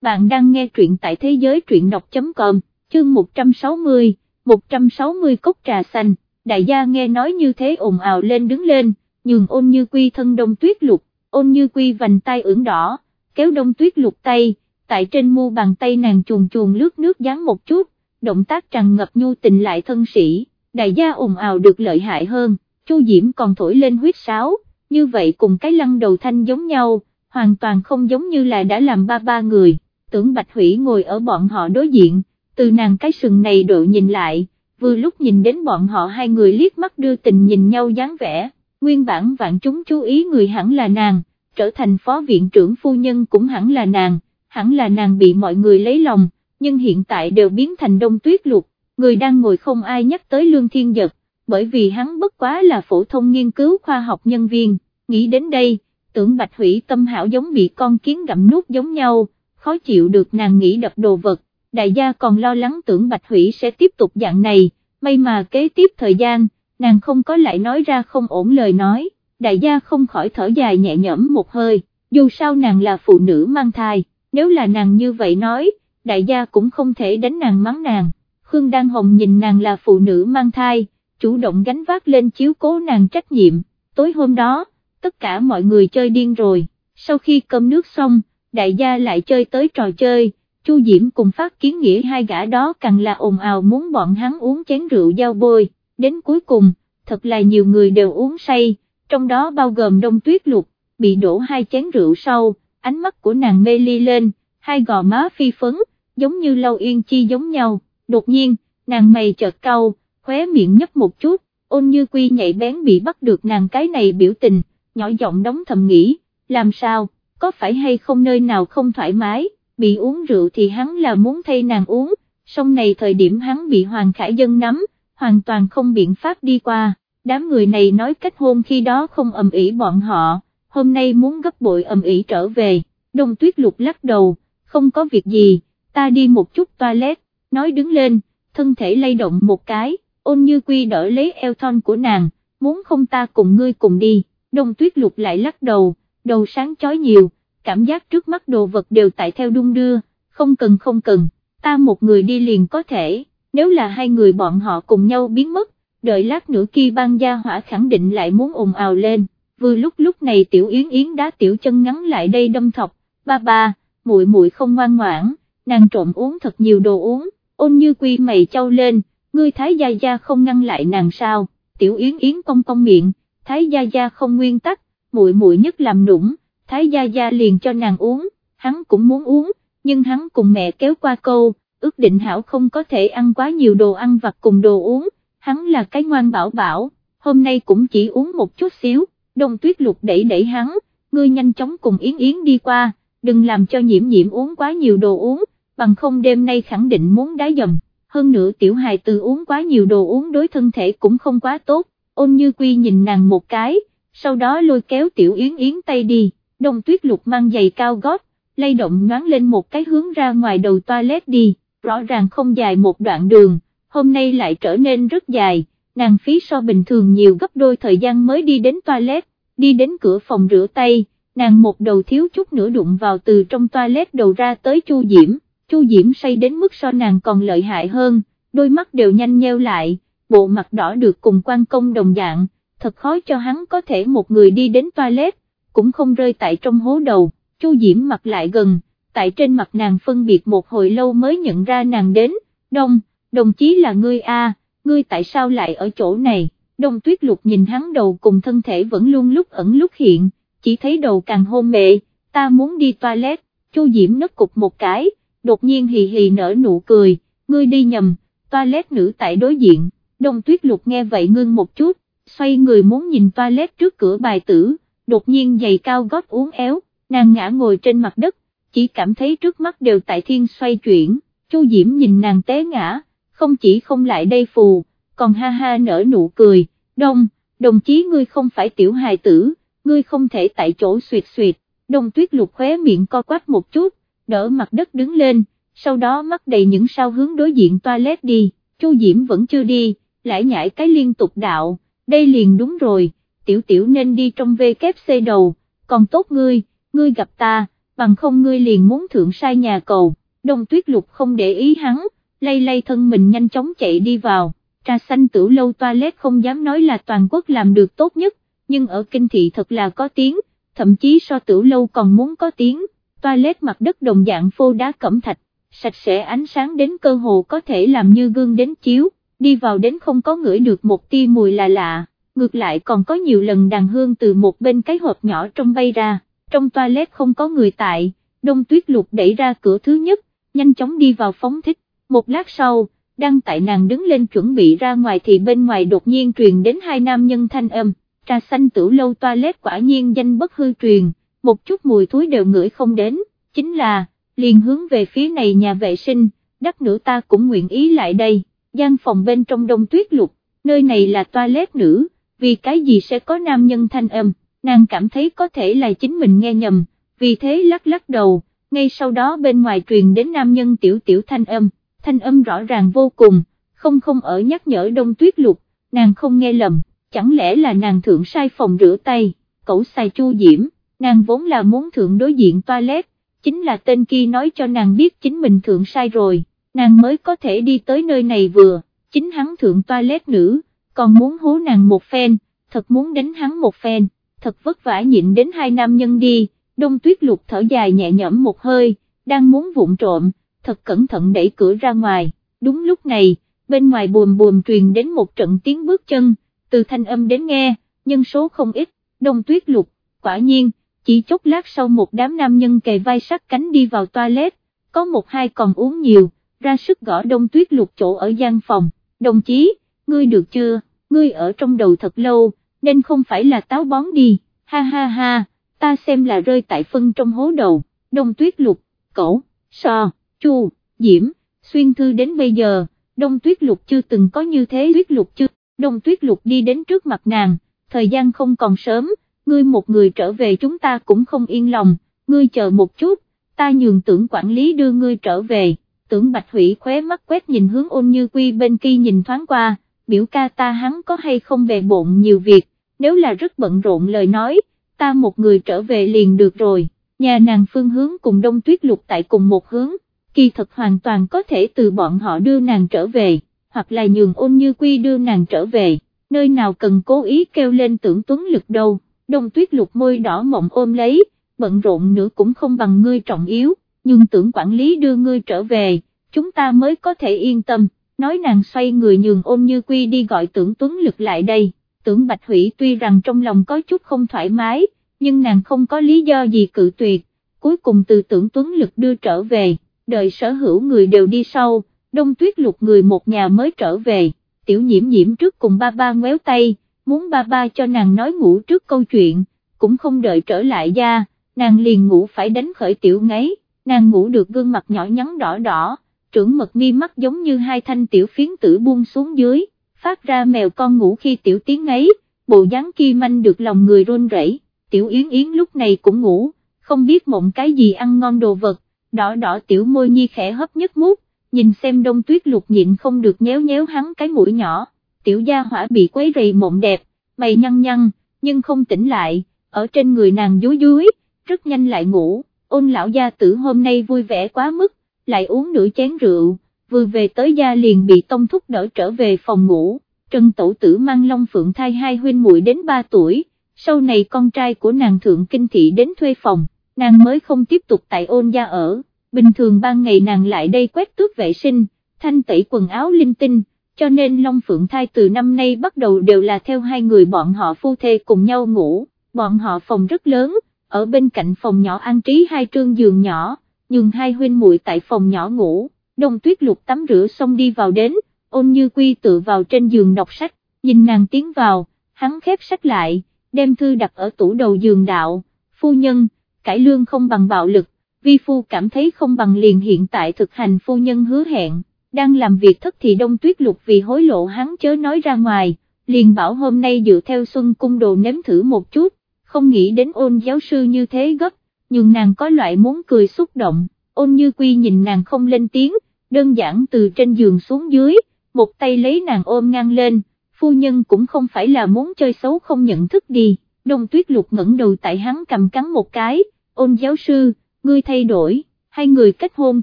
bạn đang nghe truyện tại thế giới truyện đọc.com, chương 160, 160 cốc trà xanh, đại gia nghe nói như thế ồn ào lên đứng lên, nhường ôn như quy thân đông tuyết lục, ôn như quy vành tay ửng đỏ, kéo đông tuyết lục tay, tại trên mu bàn tay nàng chuồn chuồn lướt nước dán một chút, động tác tràn ngập nhu tình lại thân sĩ, đại gia ồn ào được lợi hại hơn, Chu Diễm còn thổi lên huyết sáo, như vậy cùng cái lăng đầu thanh giống nhau, hoàn toàn không giống như là đã làm ba ba người, tưởng Bạch Hủy ngồi ở bọn họ đối diện, từ nàng cái sừng này độ nhìn lại, vừa lúc nhìn đến bọn họ hai người liếc mắt đưa tình nhìn nhau dáng vẻ, nguyên bản vạn chúng chú ý người hẳn là nàng, trở thành phó viện trưởng phu nhân cũng hẳn là nàng, hẳn là nàng bị mọi người lấy lòng, nhưng hiện tại đều biến thành đông tuyết lục, người đang ngồi không ai nhắc tới lương thiên giật, bởi vì hắn bất quá là phổ thông nghiên cứu khoa học nhân viên, nghĩ đến đây, tưởng bạch hủy tâm hảo giống bị con kiến gặm nuốt giống nhau, khó chịu được nàng nghĩ đập đồ vật, đại gia còn lo lắng tưởng bạch hủy sẽ tiếp tục dạng này, may mà kế tiếp thời gian, nàng không có lại nói ra không ổn lời nói, đại gia không khỏi thở dài nhẹ nhõm một hơi, dù sao nàng là phụ nữ mang thai, nếu là nàng như vậy nói, đại gia cũng không thể đánh nàng mắng nàng, Khương Đan Hồng nhìn nàng là phụ nữ mang thai, chủ động gánh vác lên chiếu cố nàng trách nhiệm, tối hôm đó, tất cả mọi người chơi điên rồi, sau khi cơm nước xong, đại gia lại chơi tới trò chơi, Chu Diễm cùng phát kiến nghĩa hai gã đó càng là ồn ào muốn bọn hắn uống chén rượu giao bôi, đến cuối cùng, thật là nhiều người đều uống say, trong đó bao gồm đông tuyết lục, bị đổ hai chén rượu sau, ánh mắt của nàng mê ly lên, hai gò má phi phấn, giống như lâu yên chi giống nhau, đột nhiên, nàng mày chợt cau, khóe miệng nhấp một chút, ôn như quy nhạy bén bị bắt được nàng cái này biểu tình, nhỏ giọng đóng thầm nghĩ, làm sao, có phải hay không nơi nào không thoải mái, bị uống rượu thì hắn là muốn thay nàng uống, song này thời điểm hắn bị Hoàng Khải Dân nắm, hoàn toàn không biện pháp đi qua, đám người này nói kết hôn khi đó không ầm ĩ bọn họ, hôm nay muốn gấp bội ầm ĩ trở về, đông tuyết lục lắc đầu, không có việc gì, ta đi một chút toilet, nói đứng lên, thân thể lay động một cái, ôn như quy đỡ lấy eo thon của nàng, muốn không ta cùng ngươi cùng đi, đông tuyết lục lại lắc đầu, đầu sáng chói nhiều, cảm giác trước mắt đồ vật đều tại theo đung đưa, không cần không cần, ta một người đi liền có thể, nếu là hai người bọn họ cùng nhau biến mất, đợi lát nữa kia ban gia hỏa khẳng định lại muốn ồn ào lên, vừa lúc lúc này tiểu yến yến đá tiểu chân ngắn lại đây đâm thọc, ba ba, muội muội không ngoan ngoãn, nàng trộm uống thật nhiều đồ uống, ôn như quy mày trao lên, ngươi thái gia gia không ngăn lại nàng sao, tiểu yến yến cong cong miệng, thái gia gia không nguyên tắc, muội muội nhất làm nũng, thái gia gia liền cho nàng uống, hắn cũng muốn uống, nhưng hắn cùng mẹ kéo qua câu, ước định hảo không có thể ăn quá nhiều đồ ăn vặt cùng đồ uống, hắn là cái ngoan bảo bảo, hôm nay cũng chỉ uống một chút xíu, đông tuyết lục đẩy đẩy hắn, ngươi nhanh chóng cùng Yến Yến đi qua, đừng làm cho nhiễm nhiễm uống quá nhiều đồ uống, bằng không đêm nay khẳng định muốn đá dầm, hơn nữa tiểu hài từ uống quá nhiều đồ uống đối thân thể cũng không quá tốt, ôn như quy nhìn nàng một cái, sau đó lôi kéo tiểu Yến Yến tay đi, đông tuyết lục mang giày cao gót, lay động nhoáng lên một cái hướng ra ngoài đầu toilet đi, rõ ràng không dài một đoạn đường, hôm nay lại trở nên rất dài, nàng phí so bình thường nhiều gấp đôi thời gian mới đi đến toilet, đi đến cửa phòng rửa tay, nàng một đầu thiếu chút nữa đụng vào từ trong toilet đầu ra tới Chu Diễm, Chu Diễm say đến mức so nàng còn lợi hại hơn, đôi mắt đều nhanh nheo lại, bộ mặt đỏ được cùng quan công đồng dạng, thật khó cho hắn có thể một người đi đến toilet, cũng không rơi tại trong hố đầu, Chu Diễm mặt lại gần, tại trên mặt nàng phân biệt một hồi lâu mới nhận ra nàng đến, đông, đồng chí là ngươi a, ngươi tại sao lại ở chỗ này, đông tuyết lục nhìn hắn đầu cùng thân thể vẫn luôn lúc ẩn lúc hiện, chỉ thấy đầu càng hôn mệ, ta muốn đi toilet, Chu Diễm nấc cục một cái, đột nhiên hì hì nở nụ cười, ngươi đi nhầm, toilet nữ tại đối diện, đông tuyết lục nghe vậy ngưng một chút, xoay người muốn nhìn toilet trước cửa bài tử, đột nhiên giày cao gót uốn éo, nàng ngã ngồi trên mặt đất, chỉ cảm thấy trước mắt đều tại thiên xoay chuyển, Chu Diễm nhìn nàng té ngã, không chỉ không lại đây phù, còn ha ha nở nụ cười, đông, đồng chí ngươi không phải tiểu hài tử, ngươi không thể tại chỗ suyệt suyệt, đông tuyết lục khóe miệng co quát một chút, đỡ mặt đất đứng lên, sau đó mắt đầy những sao hướng đối diện toilet đi, Chu Diễm vẫn chưa đi, lại nhảy cái liên tục đạo, đây liền đúng rồi, tiểu tiểu nên đi trong VKC đầu, còn tốt ngươi, ngươi gặp ta, bằng không ngươi liền muốn thượng sai nhà cầu, đông tuyết lục không để ý hắn, lay lay thân mình nhanh chóng chạy đi vào, trà xanh tử lâu toilet không dám nói là toàn quốc làm được tốt nhất, nhưng ở kinh thị thật là có tiếng, thậm chí so tử lâu còn muốn có tiếng, toilet mặt đất đồng dạng phô đá cẩm thạch, sạch sẽ ánh sáng đến cơ hồ có thể làm như gương đến chiếu, đi vào đến không có ngửi được một tia mùi là lạ, ngược lại còn có nhiều lần đàn hương từ một bên cái hộp nhỏ trong bay ra, trong toilet không có người tại, đông tuyết lục đẩy ra cửa thứ nhất, nhanh chóng đi vào phóng thích, một lát sau, đang tại nàng đứng lên chuẩn bị ra ngoài thì bên ngoài đột nhiên truyền đến hai nam nhân thanh âm, trà xanh tử lâu toilet quả nhiên danh bất hư truyền, một chút mùi thối đều ngửi không đến, chính là, liền hướng về phía này nhà vệ sinh, đắc nữ ta cũng nguyện ý lại đây, gian phòng bên trong đông tuyết lục, nơi này là toilet nữ, vì cái gì sẽ có nam nhân thanh âm, nàng cảm thấy có thể là chính mình nghe nhầm, vì thế lắc lắc đầu, ngay sau đó bên ngoài truyền đến nam nhân tiểu tiểu thanh âm, thanh âm rõ ràng vô cùng, không không ở nhắc nhở đông tuyết lục, nàng không nghe lầm, chẳng lẽ là nàng thượng sai phòng rửa tay, cậu xài chu diễm, nàng vốn là muốn thượng đối diện toilet, chính là tên kia nói cho nàng biết chính mình thượng sai rồi, nàng mới có thể đi tới nơi này vừa, chính hắn thượng toilet nữ, còn muốn hú nàng một phen, thật muốn đánh hắn một phen, thật vất vả nhịn đến hai nam nhân đi, đông tuyết lục thở dài nhẹ nhõm một hơi, đang muốn vụng trộm, thật cẩn thận đẩy cửa ra ngoài, đúng lúc này, bên ngoài buồm buồm truyền đến một trận tiếng bước chân, từ thanh âm đến nghe, nhân số không ít, đông tuyết lục, quả nhiên, chỉ chốc lát sau một đám nam nhân kề vai sát cánh đi vào toilet, có một hai còn uống nhiều, ra sức gõ đông tuyết lục chỗ ở gian phòng, đồng chí, ngươi được chưa, ngươi ở trong đầu thật lâu, nên không phải là táo bón đi, ha ha ha, ta xem là rơi tại phân trong hố đầu, đông tuyết lục, cẩu, so, chu, diễm, xuyên thư đến bây giờ, đông tuyết lục chưa từng có như thế tuyết lục chưa, đông tuyết lục đi đến trước mặt nàng, thời gian không còn sớm, ngươi một người trở về chúng ta cũng không yên lòng, ngươi chờ một chút, ta nhường tưởng quản lý đưa ngươi trở về, tưởng bạch hủy khóe mắt quét nhìn hướng ôn như quy bên kia nhìn thoáng qua, biểu ca ta hắn có hay không bề bộn nhiều việc, nếu là rất bận rộn lời nói, ta một người trở về liền được rồi, nhà nàng phương hướng cùng đông tuyết lục tại cùng một hướng, kỳ thật hoàn toàn có thể từ bọn họ đưa nàng trở về, hoặc là nhường ôn như quy đưa nàng trở về, nơi nào cần cố ý kêu lên tưởng tuấn lực đâu, đông tuyết lục môi đỏ mộng ôm lấy, bận rộn nữa cũng không bằng ngươi trọng yếu, nhưng tưởng quản lý đưa ngươi trở về, chúng ta mới có thể yên tâm, nói nàng xoay người nhường ôm như quy đi gọi tưởng tuấn lực lại đây, tưởng bạch hủy tuy rằng trong lòng có chút không thoải mái, nhưng nàng không có lý do gì cự tuyệt, cuối cùng từ tưởng tuấn lực đưa trở về, đợi sở hữu người đều đi sau, đông tuyết lục người một nhà mới trở về, tiểu nhiễm nhiễm trước cùng ba ba ngoéo tay, muốn ba ba cho nàng nói ngủ trước câu chuyện, cũng không đợi trở lại ra, nàng liền ngủ phải đánh khởi tiểu ngáy, nàng ngủ được gương mặt nhỏ nhắn đỏ đỏ, trưởng mật mi mắt giống như hai thanh tiểu phiến tử buông xuống dưới, phát ra mèo con ngủ khi tiểu tiếng ấy, bộ dáng kia manh được lòng người run rẩy. tiểu yến yến lúc này cũng ngủ, không biết mộng cái gì ăn ngon đồ vật, đỏ đỏ tiểu môi nhi khẽ hấp nhất mút, nhìn xem đông tuyết lục nhịn không được nhéo nhéo hắn cái mũi nhỏ, tiểu gia hỏa bị quấy rầy mộng đẹp, mày nhăn nhăn, nhưng không tỉnh lại, ở trên người nàng dúi dúi, rất nhanh lại ngủ, ôn lão gia tử hôm nay vui vẻ quá mức, lại uống nửa chén rượu, vừa về tới gia liền bị tông thúc đỡ trở về phòng ngủ, Trần Tổ Tử mang Long Phượng thai hai huynh muội đến 3 tuổi, sau này con trai của nàng thượng kinh thị đến thuê phòng, nàng mới không tiếp tục tại ôn gia ở, bình thường ban ngày nàng lại đây quét tước vệ sinh, thanh tẩy quần áo linh tinh, cho nên Long Phượng thai từ năm nay bắt đầu đều là theo hai người bọn họ phu thê cùng nhau ngủ, bọn họ phòng rất lớn, ở bên cạnh phòng nhỏ an trí hai trương giường nhỏ, nhường hai huynh muội tại phòng nhỏ ngủ, đông tuyết lục tắm rửa xong đi vào đến, ôn như quy tự vào trên giường đọc sách, nhìn nàng tiến vào, hắn khép sách lại, đem thư đặt ở tủ đầu giường đạo, phu nhân, cải lương không bằng bạo lực, vi phu cảm thấy không bằng liền hiện tại thực hành phu nhân hứa hẹn, đang làm việc thất thì đông tuyết lục vì hối lộ hắn chớ nói ra ngoài, liền bảo hôm nay dựa theo xuân cung đồ nếm thử một chút, không nghĩ đến ôn giáo sư như thế gấp, nhưng nàng có loại muốn cười xúc động, ôn như quy nhìn nàng không lên tiếng, đơn giản từ trên giường xuống dưới, một tay lấy nàng ôm ngang lên, phu nhân cũng không phải là muốn chơi xấu không nhận thức đi, đông tuyết lục ngẩng đầu tại hắn cầm cắn một cái, ôn giáo sư, ngươi thay đổi, hai người kết hôn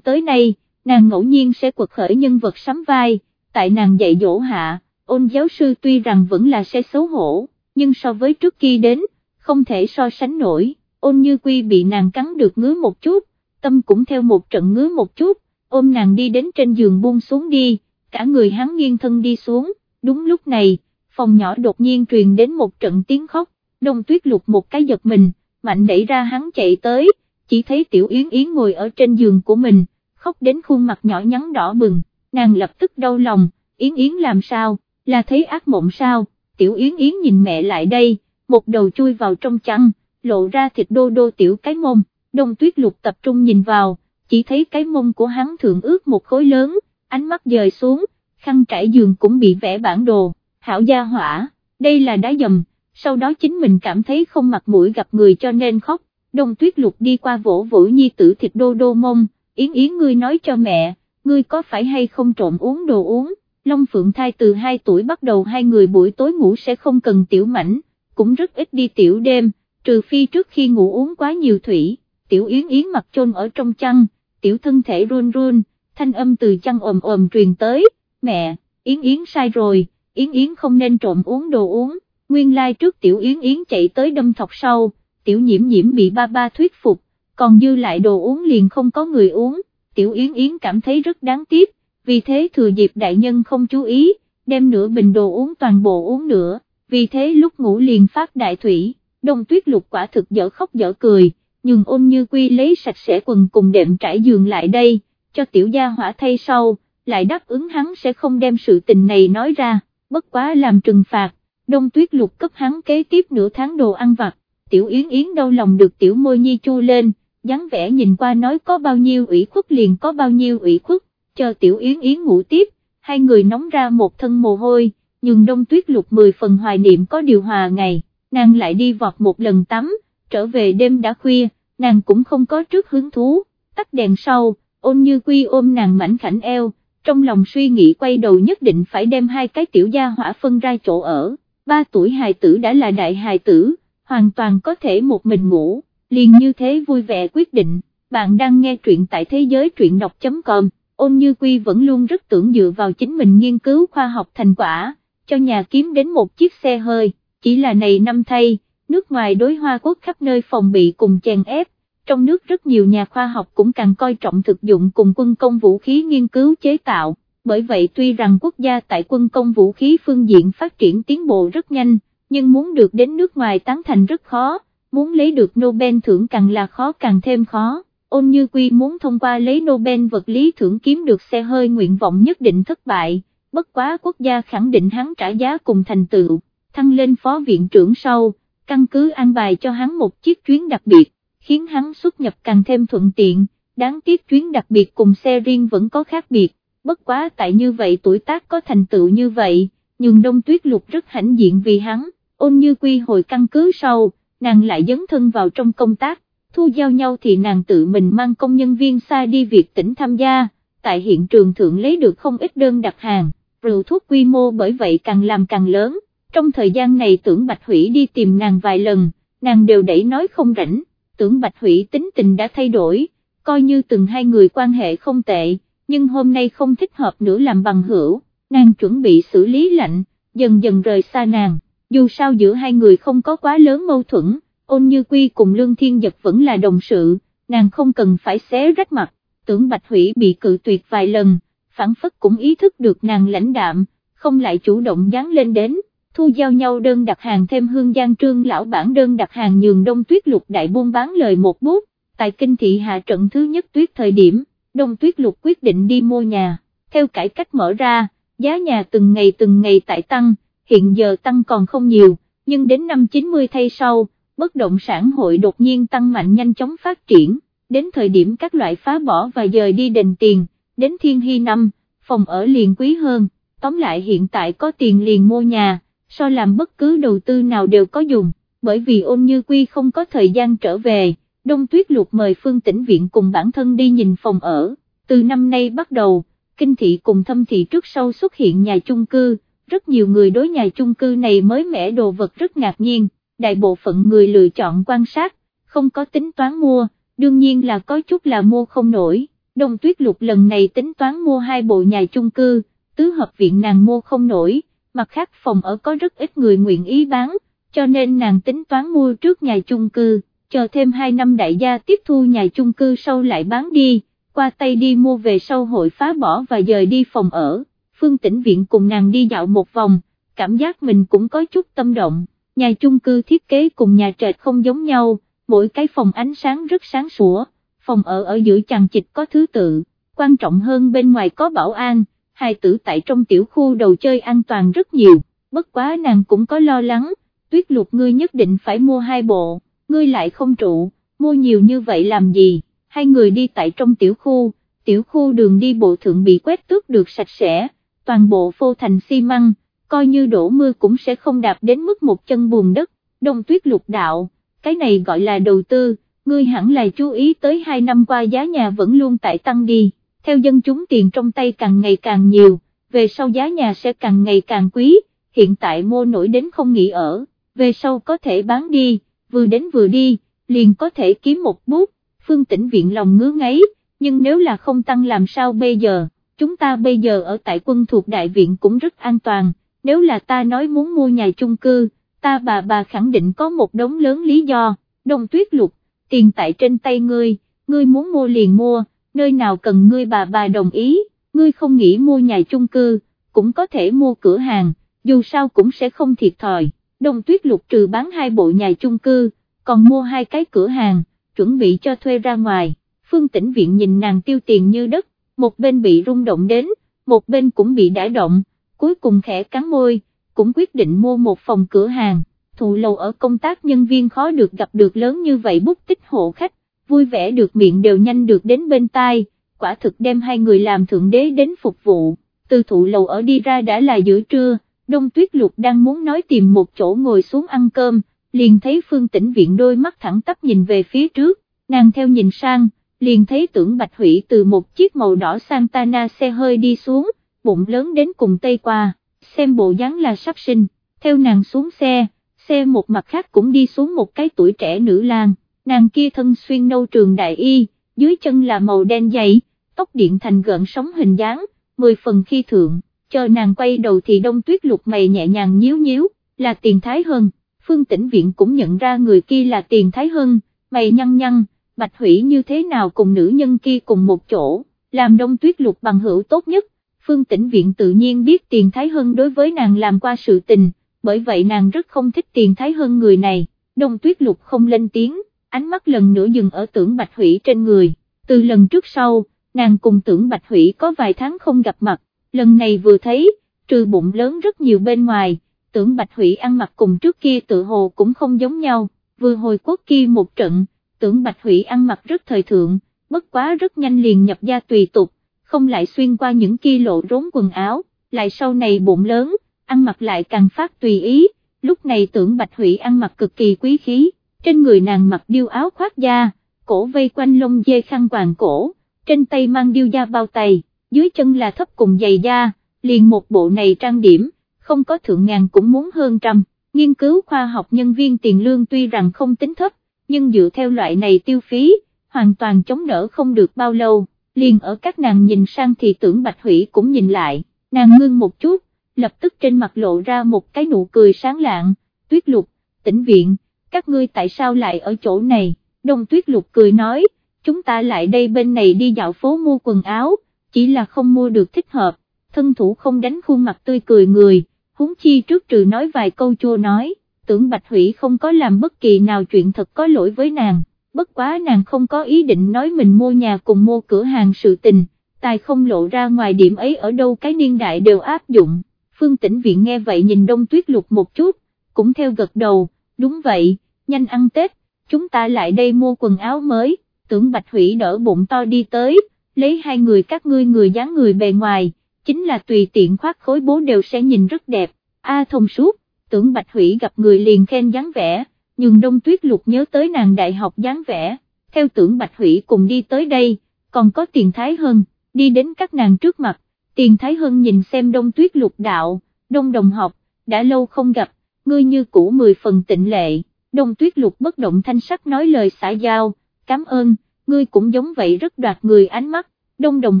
tới nay, nàng ngẫu nhiên sẽ quật khởi nhân vật sắm vai, tại nàng dạy dỗ hạ, ôn giáo sư tuy rằng vẫn là sẽ xấu hổ, nhưng so với trước kia đến, không thể so sánh nổi, ôn như quy bị nàng cắn được ngứa một chút, tâm cũng theo một trận ngứa một chút, ôm nàng đi đến trên giường buông xuống đi, cả người hắn nghiêng thân đi xuống, đúng lúc này, phòng nhỏ đột nhiên truyền đến một trận tiếng khóc, đông tuyết lục một cái giật mình, mạnh đẩy ra hắn chạy tới, chỉ thấy tiểu yến yến ngồi ở trên giường của mình, khóc đến khuôn mặt nhỏ nhắn đỏ bừng, nàng lập tức đau lòng, yến yến làm sao, là thấy ác mộng sao, tiểu yến yến nhìn mẹ lại đây, một đầu chui vào trong chăn, lộ ra thịt đô đô tiểu cái mông, đông tuyết lục tập trung nhìn vào, chỉ thấy cái mông của hắn thượng ướt một khối lớn, ánh mắt dời xuống, khăn trải giường cũng bị vẽ bản đồ, hảo gia hỏa, đây là đá dầm, sau đó chính mình cảm thấy không mặt mũi gặp người cho nên khóc, đông tuyết lục đi qua vỗ vỗ nhi tử thịt đô đô mông, yến yến ngươi nói cho mẹ, ngươi có phải hay không trộm uống đồ uống, Long Phượng thai từ 2 tuổi bắt đầu hai người buổi tối ngủ sẽ không cần tiểu mảnh, cũng rất ít đi tiểu đêm, trừ phi trước khi ngủ uống quá nhiều thủy, tiểu yến yến mặt chôn ở trong chăn, tiểu thân thể run run, thanh âm từ chăn ồm ồm truyền tới, mẹ, yến yến sai rồi, yến yến không nên trộm uống đồ uống, nguyên lai trước tiểu yến yến chạy tới đâm thọc sau, tiểu nhiễm nhiễm bị ba ba thuyết phục, còn dư lại đồ uống liền không có người uống, tiểu yến yến cảm thấy rất đáng tiếc, vì thế thừa dịp đại nhân không chú ý, đem nửa bình đồ uống toàn bộ uống nữa, vì thế lúc ngủ liền phát đại thủy, đông tuyết lục quả thực dở khóc dở cười, nhưng ôn như quy lấy sạch sẽ quần cùng đệm trải giường lại đây, cho tiểu gia hỏa thay sau, lại đáp ứng hắn sẽ không đem sự tình này nói ra, bất quá làm trừng phạt, đông tuyết lục cấp hắn kế tiếp nửa tháng đồ ăn vặt, tiểu yến yến đau lòng được tiểu môi nhi chu lên, dáng vẻ nhìn qua nói có bao nhiêu ủy khuất liền có bao nhiêu ủy khuất, chờ tiểu yến yến ngủ tiếp, hai người nóng ra một thân mồ hôi, nhưng đông tuyết lục mười phần hoài niệm có điều hòa ngày, nàng lại đi vọt một lần tắm, trở về đêm đã khuya, nàng cũng không có trước hứng thú, tắt đèn sau, ôn như quy ôm nàng mảnh khảnh eo, trong lòng suy nghĩ quay đầu nhất định phải đem hai cái tiểu gia hỏa phân ra chỗ ở, ba tuổi hài tử đã là đại hài tử, hoàn toàn có thể một mình ngủ, liền như thế vui vẻ quyết định, bạn đang nghe truyện tại thế giới truyện đọc.com ôn như quy vẫn luôn rất tưởng dựa vào chính mình nghiên cứu khoa học thành quả, cho nhà kiếm đến một chiếc xe hơi, chỉ là này năm thay, nước ngoài đối hoa quốc khắp nơi phòng bị cùng chèn ép, trong nước rất nhiều nhà khoa học cũng càng coi trọng thực dụng cùng quân công vũ khí nghiên cứu chế tạo, bởi vậy tuy rằng quốc gia tại quân công vũ khí phương diện phát triển tiến bộ rất nhanh, nhưng muốn được đến nước ngoài tán thành rất khó, muốn lấy được Nobel thưởng càng là khó càng thêm khó. Ôn như quy muốn thông qua lấy Nobel vật lý thưởng kiếm được xe hơi nguyện vọng nhất định thất bại, bất quá quốc gia khẳng định hắn trả giá cùng thành tựu, thăng lên phó viện trưởng sau, căn cứ an bài cho hắn một chiếc chuyến đặc biệt, khiến hắn xuất nhập càng thêm thuận tiện, đáng tiếc chuyến đặc biệt cùng xe riêng vẫn có khác biệt, bất quá tại như vậy tuổi tác có thành tựu như vậy, nhưng đông tuyết lục rất hãnh diện vì hắn, ôn như quy hồi căn cứ sau, nàng lại dấn thân vào trong công tác thu giao nhau thì nàng tự mình mang công nhân viên xa đi việc tỉnh tham gia, tại hiện trường thượng lấy được không ít đơn đặt hàng, rượu thuốc quy mô bởi vậy càng làm càng lớn, trong thời gian này tưởng Bạch Hủy đi tìm nàng vài lần, nàng đều đẩy nói không rảnh, tưởng Bạch Hủy tính tình đã thay đổi, coi như từng hai người quan hệ không tệ, nhưng hôm nay không thích hợp nữa làm bằng hữu, nàng chuẩn bị xử lý lạnh, dần dần rời xa nàng, dù sao giữa hai người không có quá lớn mâu thuẫn ôn như quy cùng lương thiên Dật vẫn là đồng sự, nàng không cần phải xé rách mặt, tưởng bạch hủy bị cự tuyệt vài lần, phản phất cũng ý thức được nàng lãnh đạm, không lại chủ động dán lên đến, thu giao nhau đơn đặt hàng thêm hương giang trương lão bản đơn đặt hàng nhường đông tuyết lục đại buôn bán lời một bút, tại kinh thị hạ trận thứ nhất tuyết thời điểm, đông tuyết lục quyết định đi mua nhà, theo cải cách mở ra, giá nhà từng ngày từng ngày tại tăng, hiện giờ tăng còn không nhiều, nhưng đến năm 90 thay sau, bất động sản hội đột nhiên tăng mạnh nhanh chóng phát triển, đến thời điểm các loại phá bỏ và dời đi đền tiền, đến thiên hy năm, phòng ở liền quý hơn, tóm lại hiện tại có tiền liền mua nhà, so làm bất cứ đầu tư nào đều có dùng, bởi vì ôn như quy không có thời gian trở về, đông tuyết lục mời phương tĩnh viện cùng bản thân đi nhìn phòng ở, từ năm nay bắt đầu, kinh thị cùng thâm thị trước sau xuất hiện nhà chung cư, rất nhiều người đối nhà chung cư này mới mẻ đồ vật rất ngạc nhiên đại bộ phận người lựa chọn quan sát, không có tính toán mua, đương nhiên là có chút là mua không nổi, đông tuyết lục lần này tính toán mua hai bộ nhà chung cư, tứ hợp viện nàng mua không nổi, mặt khác phòng ở có rất ít người nguyện ý bán, cho nên nàng tính toán mua trước nhà chung cư, chờ thêm 2 năm đại gia tiếp thu nhà chung cư sau lại bán đi, qua tay đi mua về sau hội phá bỏ và dời đi phòng ở, phương tĩnh viện cùng nàng đi dạo một vòng, cảm giác mình cũng có chút tâm động, nhà chung cư thiết kế cùng nhà trệt không giống nhau, mỗi cái phòng ánh sáng rất sáng sủa, phòng ở ở giữa chằng chịch có thứ tự, quan trọng hơn bên ngoài có bảo an, hài tử tại trong tiểu khu đầu chơi an toàn rất nhiều, bất quá nàng cũng có lo lắng, tuyết lục ngươi nhất định phải mua hai bộ, ngươi lại không trụ, mua nhiều như vậy làm gì, hai người đi tại trong tiểu khu, tiểu khu đường đi bộ thượng bị quét tước được sạch sẽ, toàn bộ phô thành xi măng, coi như đổ mưa cũng sẽ không đạp đến mức một chân buồn đất, đông tuyết lục đạo, cái này gọi là đầu tư, ngươi hẳn là chú ý tới hai năm qua giá nhà vẫn luôn tại tăng đi, theo dân chúng tiền trong tay càng ngày càng nhiều, về sau giá nhà sẽ càng ngày càng quý, hiện tại mua nổi đến không nghỉ ở, về sau có thể bán đi, vừa đến vừa đi, liền có thể kiếm một bút, phương tĩnh viện lòng ngứa ngáy, nhưng nếu là không tăng làm sao bây giờ, chúng ta bây giờ ở tại quân thuộc đại viện cũng rất an toàn, nếu là ta nói muốn mua nhà chung cư, ta bà bà khẳng định có một đống lớn lý do, đông tuyết lục, tiền tại trên tay ngươi, ngươi muốn mua liền mua, nơi nào cần ngươi bà bà đồng ý, ngươi không nghĩ mua nhà chung cư, cũng có thể mua cửa hàng, dù sao cũng sẽ không thiệt thòi, đông tuyết lục trừ bán hai bộ nhà chung cư, còn mua hai cái cửa hàng, chuẩn bị cho thuê ra ngoài, phương tĩnh viện nhìn nàng tiêu tiền như đất, một bên bị rung động đến, một bên cũng bị đả động, cuối cùng khẽ cắn môi, cũng quyết định mua một phòng cửa hàng, thụ lầu ở công tác nhân viên khó được gặp được lớn như vậy bút tích hộ khách, vui vẻ được miệng đều nhanh được đến bên tai, quả thực đem hai người làm thượng đế đến phục vụ, từ thụ lầu ở đi ra đã là giữa trưa, đông tuyết lục đang muốn nói tìm một chỗ ngồi xuống ăn cơm, liền thấy phương tĩnh viện đôi mắt thẳng tắp nhìn về phía trước, nàng theo nhìn sang, liền thấy tưởng bạch hủy từ một chiếc màu đỏ Santana xe hơi đi xuống, bụng lớn đến cùng tây qua, xem bộ dáng là sắp sinh, theo nàng xuống xe, xe một mặt khác cũng đi xuống một cái tuổi trẻ nữ lang, nàng kia thân xuyên nâu trường đại y, dưới chân là màu đen dày, tóc điện thành gợn sóng hình dáng, mười phần khi thượng, chờ nàng quay đầu thì đông tuyết lục mày nhẹ nhàng nhíu nhíu, là tiền thái hơn, phương tĩnh viện cũng nhận ra người kia là tiền thái hơn, mày nhăn nhăn, bạch hủy như thế nào cùng nữ nhân kia cùng một chỗ, làm đông tuyết lục bằng hữu tốt nhất, phương tĩnh viện tự nhiên biết tiền thái hơn đối với nàng làm qua sự tình, bởi vậy nàng rất không thích tiền thái hơn người này, đông tuyết lục không lên tiếng, ánh mắt lần nữa dừng ở tưởng bạch hủy trên người, từ lần trước sau, nàng cùng tưởng bạch hủy có vài tháng không gặp mặt, lần này vừa thấy, trừ bụng lớn rất nhiều bên ngoài, tưởng bạch hủy ăn mặc cùng trước kia tự hồ cũng không giống nhau, vừa hồi quốc kia một trận, tưởng bạch hủy ăn mặc rất thời thượng, bất quá rất nhanh liền nhập gia tùy tục, không lại xuyên qua những kia lộ rốn quần áo, lại sau này bụng lớn, ăn mặc lại càng phát tùy ý, lúc này tưởng bạch hủy ăn mặc cực kỳ quý khí, trên người nàng mặc điêu áo khoác da, cổ vây quanh lông dê khăn quàng cổ, trên tay mang điêu da bao tay, dưới chân là thấp cùng giày da, liền một bộ này trang điểm, không có thượng ngàn cũng muốn hơn trăm, nghiên cứu khoa học nhân viên tiền lương tuy rằng không tính thấp, nhưng dựa theo loại này tiêu phí, hoàn toàn chống đỡ không được bao lâu, liền ở các nàng nhìn sang thì tưởng Bạch Hủy cũng nhìn lại, nàng ngưng một chút, lập tức trên mặt lộ ra một cái nụ cười sáng lạng, tuyết lục, tỉnh viện, các ngươi tại sao lại ở chỗ này, đông tuyết lục cười nói, chúng ta lại đây bên này đi dạo phố mua quần áo, chỉ là không mua được thích hợp, thân thủ không đánh khuôn mặt tươi cười người, huống chi trước trừ nói vài câu chua nói, tưởng Bạch Hủy không có làm bất kỳ nào chuyện thật có lỗi với nàng, bất quá nàng không có ý định nói mình mua nhà cùng mua cửa hàng sự tình, tài không lộ ra ngoài điểm ấy ở đâu cái niên đại đều áp dụng, phương tĩnh viện nghe vậy nhìn đông tuyết lục một chút, cũng theo gật đầu, đúng vậy, nhanh ăn Tết, chúng ta lại đây mua quần áo mới, tưởng Bạch Hủy đỡ bụng to đi tới, lấy hai người các ngươi người dáng người bề ngoài, chính là tùy tiện khoác khối bố đều sẽ nhìn rất đẹp, a thông suốt, tưởng Bạch Hủy gặp người liền khen dáng vẻ, nhưng Đông Tuyết Lục nhớ tới nàng đại học dáng vẻ, theo tưởng Bạch Hủy cùng đi tới đây, còn có tiền Thái Hân, đi đến các nàng trước mặt, tiền Thái Hân nhìn xem Đông Tuyết Lục đạo, Đông Đồng học, đã lâu không gặp, ngươi như cũ mười phần tịnh lệ, Đông Tuyết Lục bất động thanh sắc nói lời xã giao, cảm ơn, ngươi cũng giống vậy rất đoạt người ánh mắt, đông đồng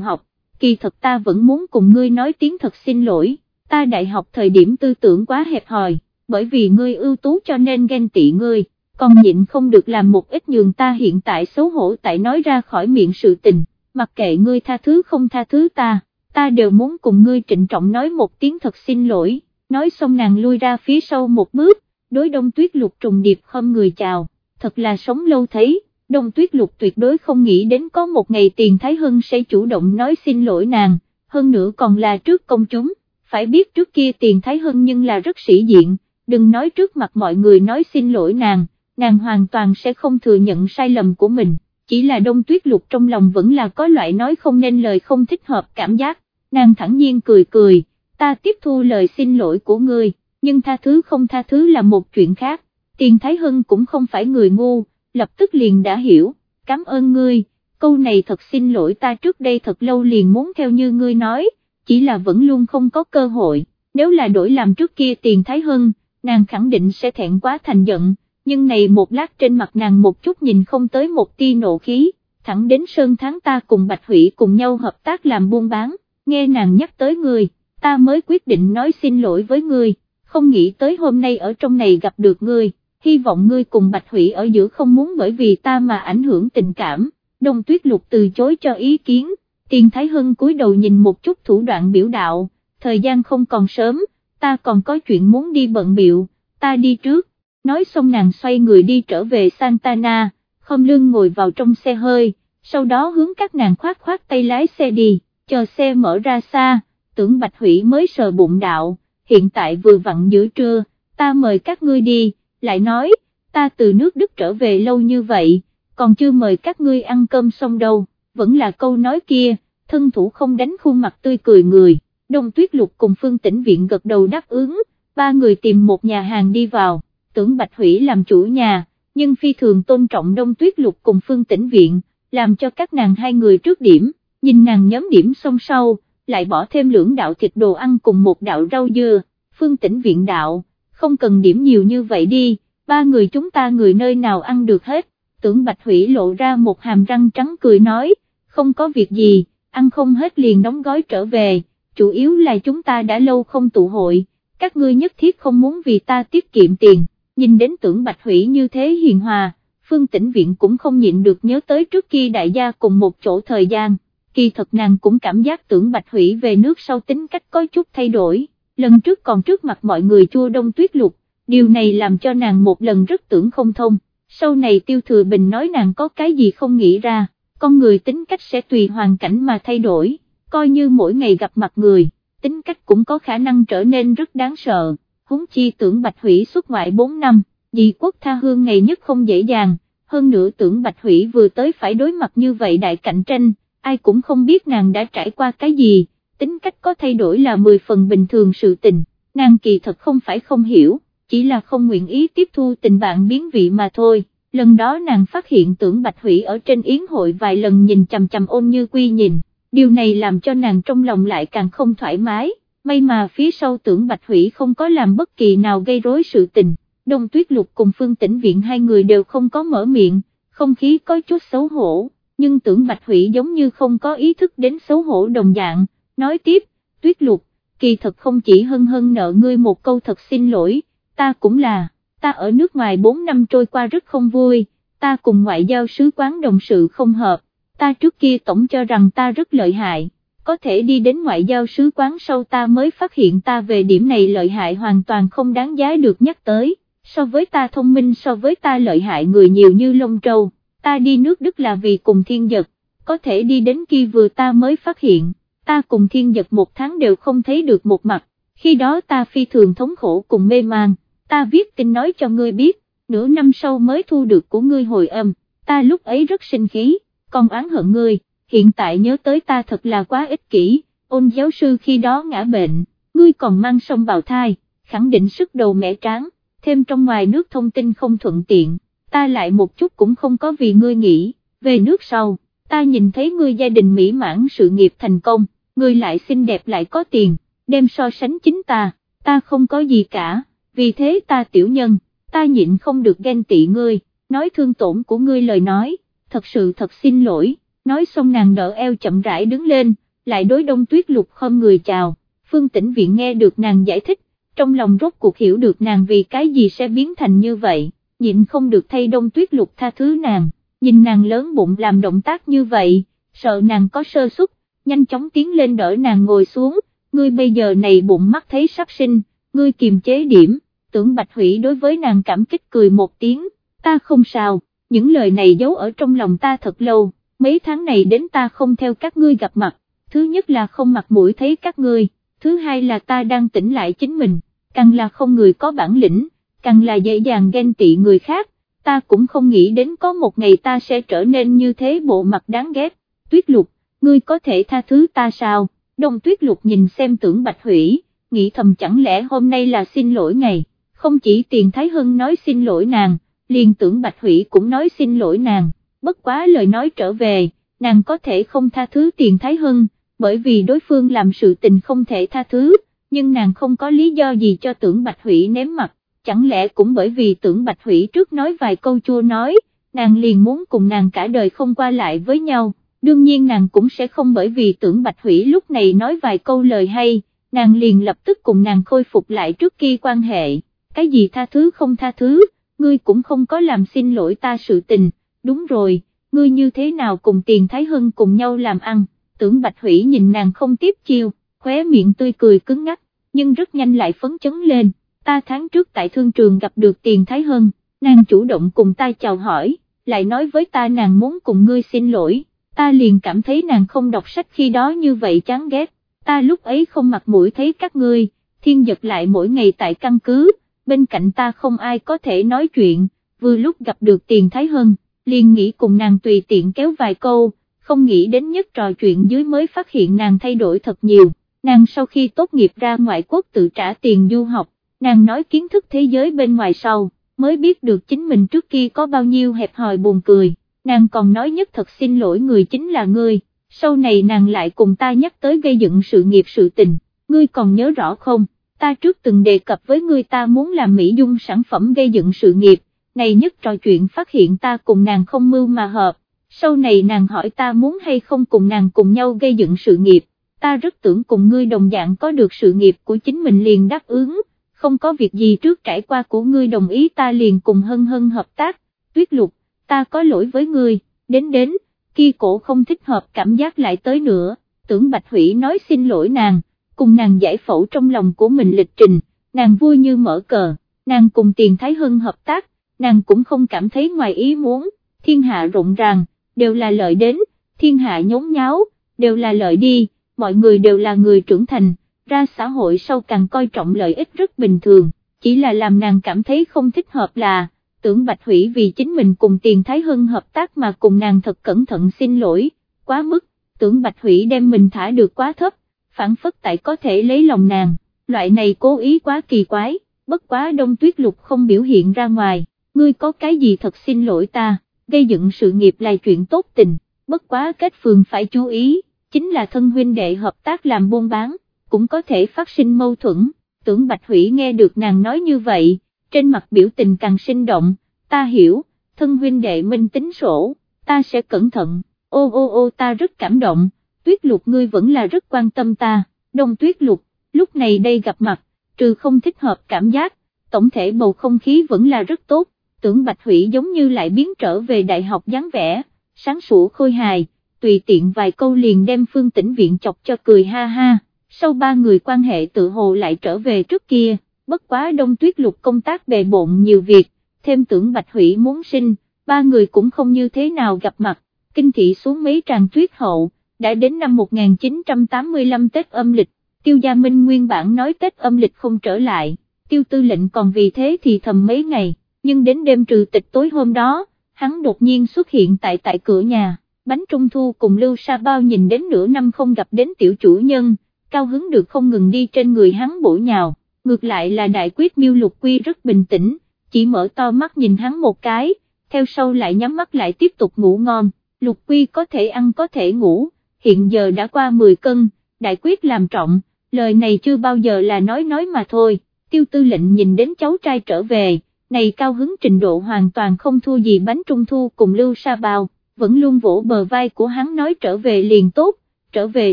học, kỳ thật ta vẫn muốn cùng ngươi nói tiếng thật xin lỗi, ta đại học thời điểm tư tưởng quá hẹp hòi, bởi vì ngươi ưu tú cho nên ghen tị ngươi, còn nhịn không được làm một ít nhường ta hiện tại xấu hổ tại nói ra khỏi miệng sự tình, mặc kệ ngươi tha thứ không tha thứ ta, ta đều muốn cùng ngươi trịnh trọng nói một tiếng thật xin lỗi, nói xong nàng lui ra phía sau một bước, đối đông tuyết lục trùng điệp không người chào, thật là sống lâu thấy, đông tuyết lục tuyệt đối không nghĩ đến có một ngày tiền Thái Hưng sẽ chủ động nói xin lỗi nàng, hơn nữa còn là trước công chúng, phải biết trước kia tiền Thái Hưng nhưng là rất sĩ diện, đừng nói trước mặt mọi người nói xin lỗi nàng, nàng hoàn toàn sẽ không thừa nhận sai lầm của mình, chỉ là đông tuyết lục trong lòng vẫn là có loại nói không nên lời không thích hợp cảm giác, nàng thẳng nhiên cười cười, ta tiếp thu lời xin lỗi của ngươi, nhưng tha thứ không tha thứ là một chuyện khác, tiền Thái Hưng cũng không phải người ngu, lập tức liền đã hiểu, cảm ơn ngươi, câu này thật xin lỗi ta trước đây thật lâu liền muốn theo như ngươi nói, chỉ là vẫn luôn không có cơ hội, nếu là đổi làm trước kia tiền Thái Hưng, nàng khẳng định sẽ thẹn quá thành giận, nhưng này một lát trên mặt nàng một chút nhìn không tới một tia nộ khí, thẳng đến sơn tháng ta cùng Bạch Hủy cùng nhau hợp tác làm buôn bán, nghe nàng nhắc tới ngươi, ta mới quyết định nói xin lỗi với ngươi, không nghĩ tới hôm nay ở trong này gặp được ngươi, hy vọng ngươi cùng Bạch Hủy ở giữa không muốn bởi vì ta mà ảnh hưởng tình cảm, đông tuyết lục từ chối cho ý kiến, tiền Thái Hưng cúi đầu nhìn một chút thủ đoạn biểu đạo, thời gian không còn sớm, ta còn có chuyện muốn đi bận biệu, ta đi trước, nói xong nàng xoay người đi trở về Santana, không lương ngồi vào trong xe hơi, sau đó hướng các nàng khoát khoát tay lái xe đi, chờ xe mở ra xa, tưởng Bạch Hủy mới sờ bụng đạo, hiện tại vừa vặn giữa trưa, ta mời các ngươi đi, lại nói, ta từ nước Đức trở về lâu như vậy, còn chưa mời các ngươi ăn cơm xong đâu, vẫn là câu nói kia, thân thủ không đánh khuôn mặt tươi cười người, đông tuyết lục cùng phương tĩnh viện gật đầu đáp ứng, ba người tìm một nhà hàng đi vào, tưởng Bạch Hủy làm chủ nhà, nhưng phi thường tôn trọng đông tuyết lục cùng phương tĩnh viện, làm cho các nàng hai người trước điểm, nhìn nàng nhóm điểm xong sau, lại bỏ thêm lưỡng đạo thịt đồ ăn cùng một đạo rau dưa, phương tĩnh viện đạo, không cần điểm nhiều như vậy đi, ba người chúng ta người nơi nào ăn được hết, tưởng Bạch Hủy lộ ra một hàm răng trắng cười nói, không có việc gì, ăn không hết liền đóng gói trở về, chủ yếu là chúng ta đã lâu không tụ hội, các ngươi nhất thiết không muốn vì ta tiết kiệm tiền, nhìn đến tưởng Bạch Hủy như thế hiền hòa, phương tĩnh viện cũng không nhịn được nhớ tới trước khi đại gia cùng một chỗ thời gian, kỳ thật nàng cũng cảm giác tưởng Bạch Hủy về nước sau tính cách có chút thay đổi. Lần trước còn trước mặt mọi người chua đông tuyết lục, điều này làm cho nàng một lần rất tưởng không thông, sau này tiêu thừa bình nói nàng có cái gì không nghĩ ra, con người tính cách sẽ tùy hoàn cảnh mà thay đổi, coi như mỗi ngày gặp mặt người, tính cách cũng có khả năng trở nên rất đáng sợ, huống chi tưởng Bạch Hủy xuất ngoại 4 năm, dị quốc tha hương ngày nhất không dễ dàng, hơn nữa tưởng Bạch Hủy vừa tới phải đối mặt như vậy đại cạnh tranh, ai cũng không biết nàng đã trải qua cái gì tính cách có thay đổi là 10 phần bình thường sự tình, nàng kỳ thật không phải không hiểu, chỉ là không nguyện ý tiếp thu tình bạn biến vị mà thôi. Lần đó nàng phát hiện tưởng Bạch Hủy ở trên yến hội vài lần nhìn chằm chằm ôn như quy nhìn, điều này làm cho nàng trong lòng lại càng không thoải mái, may mà phía sau tưởng Bạch Hủy không có làm bất kỳ nào gây rối sự tình, Đông Tuyết Lục cùng Phương Tĩnh Viện hai người đều không có mở miệng, không khí có chút xấu hổ, nhưng tưởng Bạch Hủy giống như không có ý thức đến xấu hổ đồng dạng, nói tiếp, tuyết lục, kỳ thật không chỉ hân hân nợ ngươi một câu thật xin lỗi, ta cũng là, ta ở nước ngoài 4 năm trôi qua rất không vui, ta cùng ngoại giao sứ quán đồng sự không hợp, ta trước kia tổng cho rằng ta rất lợi hại, có thể đi đến ngoại giao sứ quán sau ta mới phát hiện ta về điểm này lợi hại hoàn toàn không đáng giá được nhắc tới, so với ta thông minh so với ta lợi hại người nhiều như lông trâu, ta đi nước Đức là vì cùng thiên giật, có thể đi đến khi vừa ta mới phát hiện ta cùng thiên giật một tháng đều không thấy được một mặt, khi đó ta phi thường thống khổ cùng mê man, ta viết tin nói cho ngươi biết, nửa năm sau mới thu được của ngươi hồi âm, ta lúc ấy rất sinh khí, còn oán hận ngươi, hiện tại nhớ tới ta thật là quá ích kỷ, ôn giáo sư khi đó ngã bệnh, ngươi còn mang sông bào thai, khẳng định sức đầu mẹ tráng, thêm trong ngoài nước thông tin không thuận tiện, ta lại một chút cũng không có vì ngươi nghĩ, về nước sau, ta nhìn thấy ngươi gia đình mỹ mãn sự nghiệp thành công ngươi lại xinh đẹp lại có tiền, đem so sánh chính ta, ta không có gì cả, vì thế ta tiểu nhân, ta nhịn không được ghen tị ngươi, nói thương tổn của ngươi lời nói, thật sự thật xin lỗi, nói xong nàng đỡ eo chậm rãi đứng lên, lại đối đông tuyết lục không người chào, phương tĩnh viện nghe được nàng giải thích, trong lòng rốt cuộc hiểu được nàng vì cái gì sẽ biến thành như vậy, nhịn không được thay đông tuyết lục tha thứ nàng, nhìn nàng lớn bụng làm động tác như vậy, sợ nàng có sơ suất, nhanh chóng tiến lên đỡ nàng ngồi xuống, ngươi bây giờ này bụng mắt thấy sắp sinh, ngươi kiềm chế điểm, tưởng Bạch Hủy đối với nàng cảm kích cười một tiếng, ta không sao, những lời này giấu ở trong lòng ta thật lâu, mấy tháng này đến ta không theo các ngươi gặp mặt, thứ nhất là không mặt mũi thấy các ngươi, thứ hai là ta đang tỉnh lại chính mình, càng là không người có bản lĩnh, càng là dễ dàng ghen tị người khác, ta cũng không nghĩ đến có một ngày ta sẽ trở nên như thế bộ mặt đáng ghét, tuyết lục, ngươi có thể tha thứ ta sao, đông tuyết lục nhìn xem tưởng bạch hủy, nghĩ thầm chẳng lẽ hôm nay là xin lỗi ngày, không chỉ tiền Thái Hưng nói xin lỗi nàng, liền tưởng bạch hủy cũng nói xin lỗi nàng, bất quá lời nói trở về, nàng có thể không tha thứ tiền Thái Hưng, bởi vì đối phương làm sự tình không thể tha thứ, nhưng nàng không có lý do gì cho tưởng bạch hủy ném mặt, chẳng lẽ cũng bởi vì tưởng bạch hủy trước nói vài câu chua nói, nàng liền muốn cùng nàng cả đời không qua lại với nhau, đương nhiên nàng cũng sẽ không bởi vì tưởng bạch hủy lúc này nói vài câu lời hay, nàng liền lập tức cùng nàng khôi phục lại trước khi quan hệ, cái gì tha thứ không tha thứ, ngươi cũng không có làm xin lỗi ta sự tình, đúng rồi, ngươi như thế nào cùng tiền Thái Hưng cùng nhau làm ăn, tưởng Bạch Hủy nhìn nàng không tiếp chiêu, khóe miệng tươi cười cứng ngắt, nhưng rất nhanh lại phấn chấn lên, ta tháng trước tại thương trường gặp được tiền Thái hơn, nàng chủ động cùng ta chào hỏi, lại nói với ta nàng muốn cùng ngươi xin lỗi, ta liền cảm thấy nàng không đọc sách khi đó như vậy chán ghét, ta lúc ấy không mặt mũi thấy các ngươi, thiên giật lại mỗi ngày tại căn cứ, bên cạnh ta không ai có thể nói chuyện, vừa lúc gặp được tiền Thái Hân, liền nghĩ cùng nàng tùy tiện kéo vài câu, không nghĩ đến nhất trò chuyện dưới mới phát hiện nàng thay đổi thật nhiều, nàng sau khi tốt nghiệp ra ngoại quốc tự trả tiền du học, nàng nói kiến thức thế giới bên ngoài sau, mới biết được chính mình trước kia có bao nhiêu hẹp hòi buồn cười, nàng còn nói nhất thật xin lỗi người chính là ngươi, sau này nàng lại cùng ta nhắc tới gây dựng sự nghiệp sự tình, ngươi còn nhớ rõ không? ta trước từng đề cập với ngươi ta muốn làm mỹ dung sản phẩm gây dựng sự nghiệp, này nhất trò chuyện phát hiện ta cùng nàng không mưu mà hợp, sau này nàng hỏi ta muốn hay không cùng nàng cùng nhau gây dựng sự nghiệp, ta rất tưởng cùng ngươi đồng dạng có được sự nghiệp của chính mình liền đáp ứng, không có việc gì trước trải qua của ngươi đồng ý ta liền cùng hân hân hợp tác, tuyết lục, ta có lỗi với ngươi, đến đến, khi cổ không thích hợp cảm giác lại tới nữa, tưởng Bạch Hủy nói xin lỗi nàng cùng nàng giải phẫu trong lòng của mình lịch trình, nàng vui như mở cờ, nàng cùng tiền Thái Hưng hợp tác, nàng cũng không cảm thấy ngoài ý muốn, thiên hạ rộng ràng, đều là lợi đến, thiên hạ nhốn nháo, đều là lợi đi, mọi người đều là người trưởng thành, ra xã hội sau càng coi trọng lợi ích rất bình thường, chỉ là làm nàng cảm thấy không thích hợp là, tưởng Bạch Hủy vì chính mình cùng tiền Thái Hưng hợp tác mà cùng nàng thật cẩn thận xin lỗi, quá mức, tưởng Bạch Hủy đem mình thả được quá thấp, phản phất tại có thể lấy lòng nàng, loại này cố ý quá kỳ quái, bất quá đông tuyết lục không biểu hiện ra ngoài, ngươi có cái gì thật xin lỗi ta, gây dựng sự nghiệp là chuyện tốt tình, bất quá kết phường phải chú ý, chính là thân huynh đệ hợp tác làm buôn bán, cũng có thể phát sinh mâu thuẫn, tưởng Bạch Hủy nghe được nàng nói như vậy, trên mặt biểu tình càng sinh động, ta hiểu, thân huynh đệ minh tính sổ, ta sẽ cẩn thận, ô ô ô ta rất cảm động. Tuyết lục ngươi vẫn là rất quan tâm ta, đông tuyết lục, lúc này đây gặp mặt, trừ không thích hợp cảm giác, tổng thể bầu không khí vẫn là rất tốt, tưởng Bạch Hủy giống như lại biến trở về đại học dáng vẻ, sáng sủa khôi hài, tùy tiện vài câu liền đem phương tĩnh viện chọc cho cười ha ha, sau ba người quan hệ tự hồ lại trở về trước kia, bất quá đông tuyết lục công tác bề bộn nhiều việc, thêm tưởng Bạch Hủy muốn sinh, ba người cũng không như thế nào gặp mặt, kinh thị xuống mấy tràng tuyết hậu đã đến năm 1985 Tết âm lịch, Tiêu Gia Minh nguyên bản nói Tết âm lịch không trở lại, Tiêu Tư lệnh còn vì thế thì thầm mấy ngày, nhưng đến đêm trừ tịch tối hôm đó, hắn đột nhiên xuất hiện tại tại cửa nhà, bánh trung thu cùng Lưu Sa Bao nhìn đến nửa năm không gặp đến tiểu chủ nhân, cao hứng được không ngừng đi trên người hắn bổ nhào, ngược lại là đại quyết miêu lục quy rất bình tĩnh, chỉ mở to mắt nhìn hắn một cái, theo sau lại nhắm mắt lại tiếp tục ngủ ngon, lục quy có thể ăn có thể ngủ hiện giờ đã qua 10 cân, đại quyết làm trọng, lời này chưa bao giờ là nói nói mà thôi, tiêu tư lệnh nhìn đến cháu trai trở về, này cao hứng trình độ hoàn toàn không thua gì bánh trung thu cùng lưu sa Bào, vẫn luôn vỗ bờ vai của hắn nói trở về liền tốt, trở về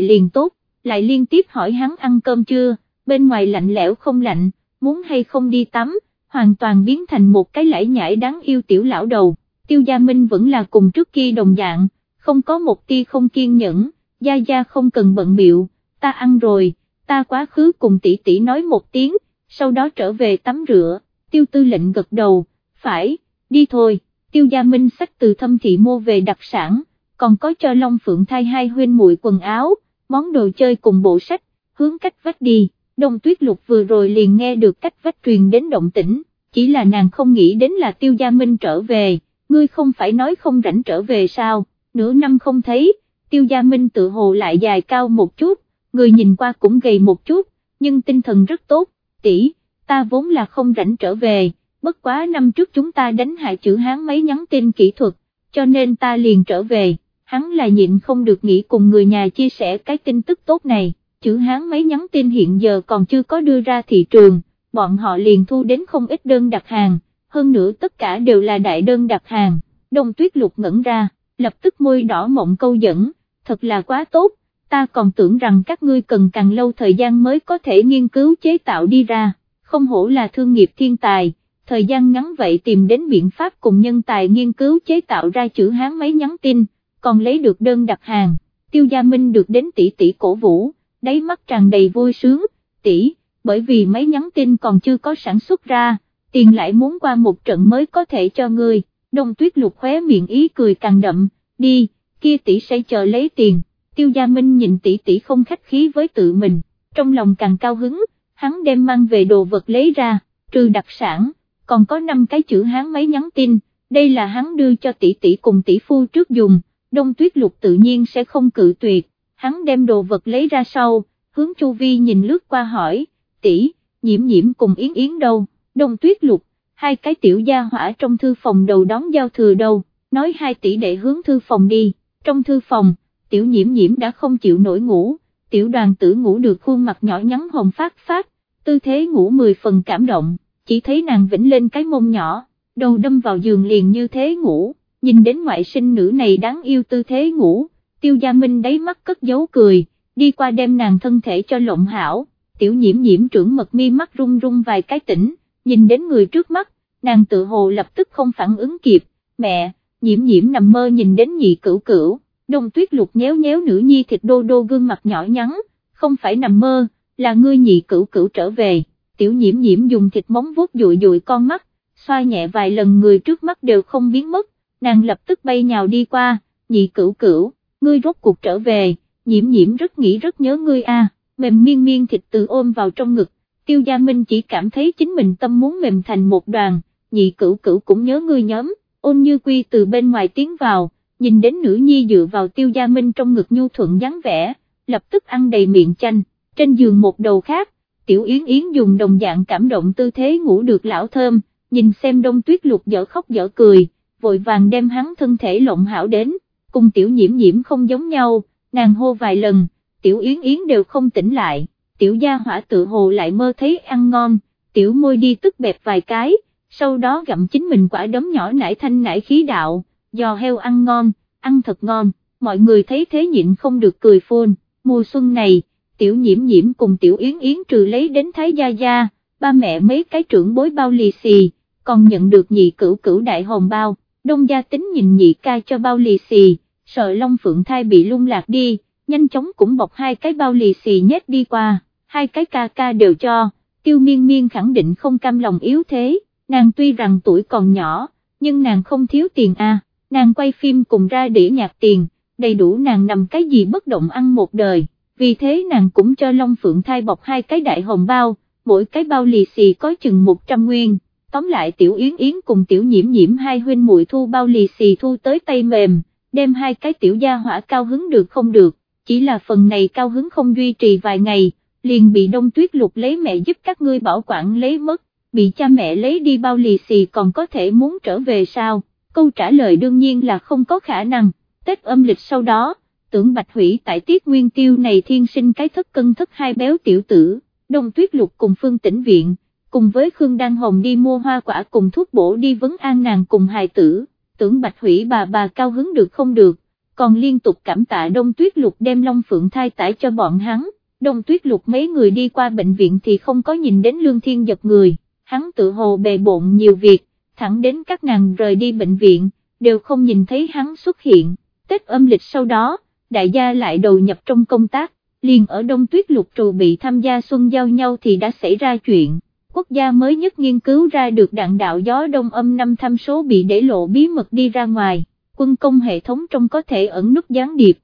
liền tốt, lại liên tiếp hỏi hắn ăn cơm chưa, bên ngoài lạnh lẽo không lạnh, muốn hay không đi tắm, hoàn toàn biến thành một cái lãi nhãi đáng yêu tiểu lão đầu, tiêu gia minh vẫn là cùng trước kia đồng dạng, không có một tia không kiên nhẫn, gia gia không cần bận biệu, ta ăn rồi, ta quá khứ cùng tỷ tỷ nói một tiếng, sau đó trở về tắm rửa, tiêu tư lệnh gật đầu, phải, đi thôi, tiêu gia minh sách từ thâm thị mua về đặc sản, còn có cho Long Phượng thay hai huynh muội quần áo, món đồ chơi cùng bộ sách, hướng cách vách đi, đông tuyết lục vừa rồi liền nghe được cách vách truyền đến động tĩnh, chỉ là nàng không nghĩ đến là tiêu gia minh trở về, ngươi không phải nói không rảnh trở về sao, nửa năm không thấy, tiêu gia minh tự hồ lại dài cao một chút, người nhìn qua cũng gầy một chút, nhưng tinh thần rất tốt, tỷ, ta vốn là không rảnh trở về, bất quá năm trước chúng ta đánh hại chữ Hán mấy nhắn tin kỹ thuật, cho nên ta liền trở về, hắn là nhịn không được nghĩ cùng người nhà chia sẻ cái tin tức tốt này, chữ Hán mấy nhắn tin hiện giờ còn chưa có đưa ra thị trường, bọn họ liền thu đến không ít đơn đặt hàng, hơn nữa tất cả đều là đại đơn đặt hàng, đông tuyết lục ngẩn ra, lập tức môi đỏ mộng câu dẫn, thật là quá tốt, ta còn tưởng rằng các ngươi cần càng lâu thời gian mới có thể nghiên cứu chế tạo đi ra, không hổ là thương nghiệp thiên tài, thời gian ngắn vậy tìm đến biện pháp cùng nhân tài nghiên cứu chế tạo ra chữ Hán mấy nhắn tin, còn lấy được đơn đặt hàng, tiêu gia minh được đến tỷ tỷ cổ vũ, đáy mắt tràn đầy vui sướng, tỷ, bởi vì máy nhắn tin còn chưa có sản xuất ra, tiền lại muốn qua một trận mới có thể cho ngươi, đông tuyết lục khóe miệng ý cười càng đậm, đi, kia tỷ sẽ chờ lấy tiền, tiêu gia minh nhìn tỷ tỷ không khách khí với tự mình, trong lòng càng cao hứng, hắn đem mang về đồ vật lấy ra, trừ đặc sản, còn có 5 cái chữ hán máy nhắn tin, đây là hắn đưa cho tỷ tỷ cùng tỷ phu trước dùng, đông tuyết lục tự nhiên sẽ không cự tuyệt, hắn đem đồ vật lấy ra sau, hướng Chu Vi nhìn lướt qua hỏi, tỷ, nhiễm nhiễm cùng yến yến đâu, đông tuyết lục, hai cái tiểu gia hỏa trong thư phòng đầu đón giao thừa đâu, nói hai tỷ đệ hướng thư phòng đi, trong thư phòng, tiểu nhiễm nhiễm đã không chịu nổi ngủ, tiểu đoàn tử ngủ được khuôn mặt nhỏ nhắn hồng phát phát, tư thế ngủ mười phần cảm động, chỉ thấy nàng vĩnh lên cái mông nhỏ, đầu đâm vào giường liền như thế ngủ, nhìn đến ngoại sinh nữ này đáng yêu tư thế ngủ, tiêu gia minh đáy mắt cất giấu cười, đi qua đem nàng thân thể cho lộn hảo, tiểu nhiễm nhiễm trưởng mật mi mắt run run vài cái tỉnh, nhìn đến người trước mắt, nàng tự hồ lập tức không phản ứng kịp, mẹ, nhiễm nhiễm nằm mơ nhìn đến nhị cửu cửu, đông tuyết lục nhéo nhéo nữ nhi thịt đô đô gương mặt nhỏ nhắn, không phải nằm mơ, là ngươi nhị cửu cửu trở về, tiểu nhiễm nhiễm dùng thịt móng vuốt dụi dụi con mắt, xoa nhẹ vài lần người trước mắt đều không biến mất, nàng lập tức bay nhào đi qua, nhị cửu cửu, ngươi rốt cuộc trở về, nhiễm nhiễm rất nghĩ rất nhớ ngươi a, mềm miên miên thịt từ ôm vào trong ngực, tiêu gia minh chỉ cảm thấy chính mình tâm muốn mềm thành một đoàn, nhị cửu cửu cũng nhớ ngươi nhóm, ôn như quy từ bên ngoài tiến vào, nhìn đến nữ nhi dựa vào tiêu gia minh trong ngực nhu thuận dáng vẻ, lập tức ăn đầy miệng chanh, trên giường một đầu khác, tiểu yến yến dùng đồng dạng cảm động tư thế ngủ được lão thơm, nhìn xem đông tuyết lục dở khóc dở cười, vội vàng đem hắn thân thể lộn hảo đến, cùng tiểu nhiễm nhiễm không giống nhau, nàng hô vài lần, tiểu yến yến đều không tỉnh lại, tiểu gia hỏa tự hồ lại mơ thấy ăn ngon, tiểu môi đi tức bẹp vài cái, sau đó gặm chính mình quả đấm nhỏ nải thanh nải khí đạo, giò heo ăn ngon, ăn thật ngon, mọi người thấy thế nhịn không được cười phôn, mùa xuân này, tiểu nhiễm nhiễm cùng tiểu yến yến trừ lấy đến thái gia gia, ba mẹ mấy cái trưởng bối bao lì xì, còn nhận được nhị cửu cửu đại hồng bao, đông gia tính nhìn nhị ca cho bao lì xì, sợ Long Phượng thai bị lung lạc đi, nhanh chóng cũng bọc hai cái bao lì xì nhét đi qua, hai cái ca ca đều cho, tiêu miên miên khẳng định không cam lòng yếu thế, nàng tuy rằng tuổi còn nhỏ, nhưng nàng không thiếu tiền a, nàng quay phim cùng ra đĩa nhạc tiền, đầy đủ nàng nằm cái gì bất động ăn một đời, vì thế nàng cũng cho Long Phượng thai bọc hai cái đại hồng bao, mỗi cái bao lì xì có chừng 100 nguyên, tóm lại tiểu yến yến cùng tiểu nhiễm nhiễm hai huynh muội thu bao lì xì thu tới tay mềm, đem hai cái tiểu gia hỏa cao hứng được không được, chỉ là phần này cao hứng không duy trì vài ngày, liền bị đông tuyết lục lấy mẹ giúp các ngươi bảo quản lấy mất, bị cha mẹ lấy đi bao lì xì còn có thể muốn trở về sao, câu trả lời đương nhiên là không có khả năng, Tết âm lịch sau đó, tưởng bạch hủy tại tiết nguyên tiêu này thiên sinh cái thất cân thất hai béo tiểu tử, đông tuyết lục cùng phương tĩnh viện, cùng với Khương Đăng Hồng đi mua hoa quả cùng thuốc bổ đi vấn an nàng cùng hài tử tưởng bạch hủy bà bà cao hứng được không được, còn liên tục cảm tạ đông tuyết lục đem Long Phượng thai tải cho bọn hắn, đông tuyết lục mấy người đi qua bệnh viện thì không có nhìn đến lương thiên giật người, hắn tự hồ bề bộn nhiều việc, thẳng đến các nàng rời đi bệnh viện, đều không nhìn thấy hắn xuất hiện, Tết âm lịch sau đó, đại gia lại đầu nhập trong công tác, liền ở đông tuyết lục trù bị tham gia xuân giao nhau thì đã xảy ra chuyện quốc gia mới nhất nghiên cứu ra được đạn đạo gió đông âm năm tham số bị để lộ bí mật đi ra ngoài, quân công hệ thống trong có thể ẩn nút gián điệp,